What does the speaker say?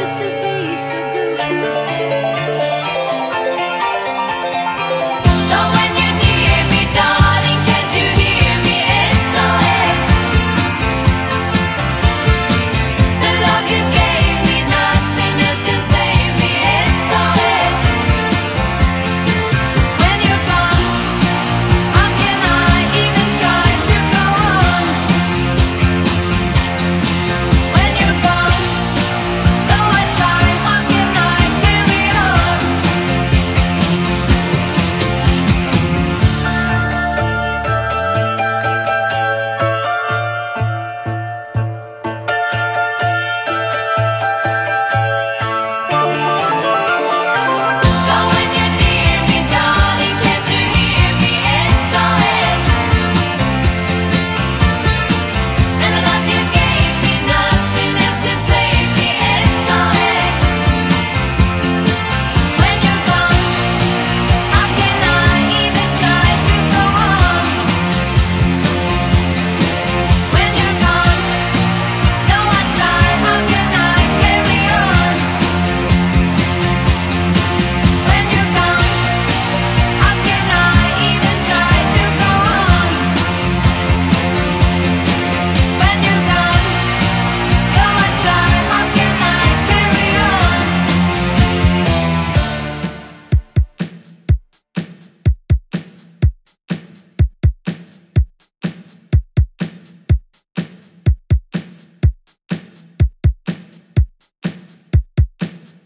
used to be